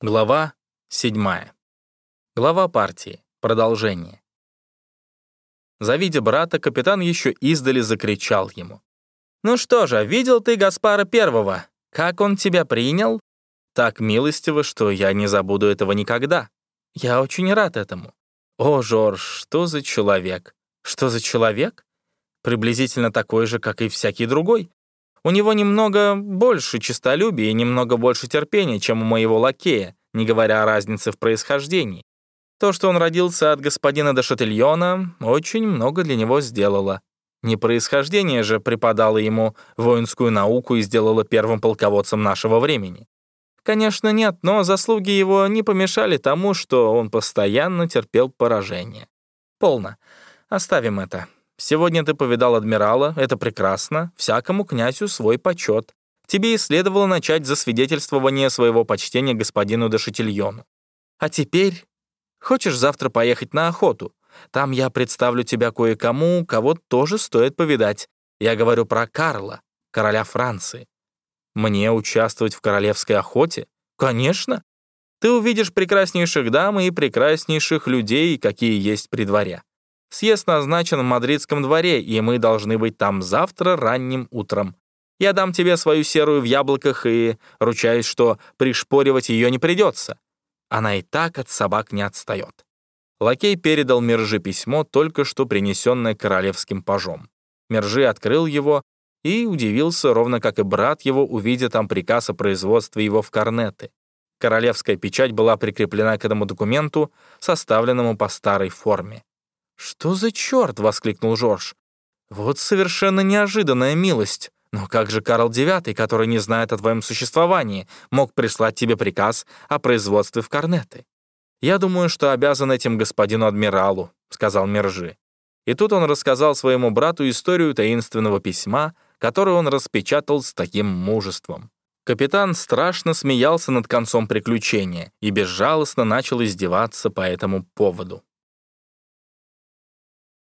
Глава 7. Глава партии. Продолжение. Завидя брата, капитан еще издали закричал ему. «Ну что же, видел ты Гаспара Первого? Как он тебя принял?» «Так милостиво, что я не забуду этого никогда. Я очень рад этому». «О, Жорж, что за человек? Что за человек? Приблизительно такой же, как и всякий другой. У него немного больше честолюбия и немного больше терпения, чем у моего лакея, не говоря о разнице в происхождении. То, что он родился от господина де Шатильона, очень много для него сделало. Не происхождение же преподало ему воинскую науку и сделало первым полководцем нашего времени. Конечно, нет, но заслуги его не помешали тому, что он постоянно терпел поражение. Полно. Оставим это. Сегодня ты повидал адмирала, это прекрасно, всякому князю свой почет. Тебе и следовало начать засвидетельствование своего почтения господину де Шатильону. А теперь... Хочешь завтра поехать на охоту? Там я представлю тебя кое-кому, кого тоже стоит повидать. Я говорю про Карла, короля Франции. Мне участвовать в королевской охоте? Конечно. Ты увидишь прекраснейших дам и прекраснейших людей, какие есть при дворе. Съезд назначен в Мадридском дворе, и мы должны быть там завтра ранним утром. Я дам тебе свою серую в яблоках и ручаюсь, что пришпоривать ее не придется. Она и так от собак не отстает». Лакей передал Мержи письмо, только что принесенное королевским пажом. Мержи открыл его и удивился, ровно как и брат его, увидя там приказ о производстве его в корнеты. Королевская печать была прикреплена к этому документу, составленному по старой форме. «Что за черт?» — воскликнул Жорж. «Вот совершенно неожиданная милость. Но как же Карл IX, который не знает о твоем существовании, мог прислать тебе приказ о производстве в корнеты?» «Я думаю, что обязан этим господину адмиралу», — сказал Мержи. И тут он рассказал своему брату историю таинственного письма, которое он распечатал с таким мужеством. Капитан страшно смеялся над концом приключения и безжалостно начал издеваться по этому поводу.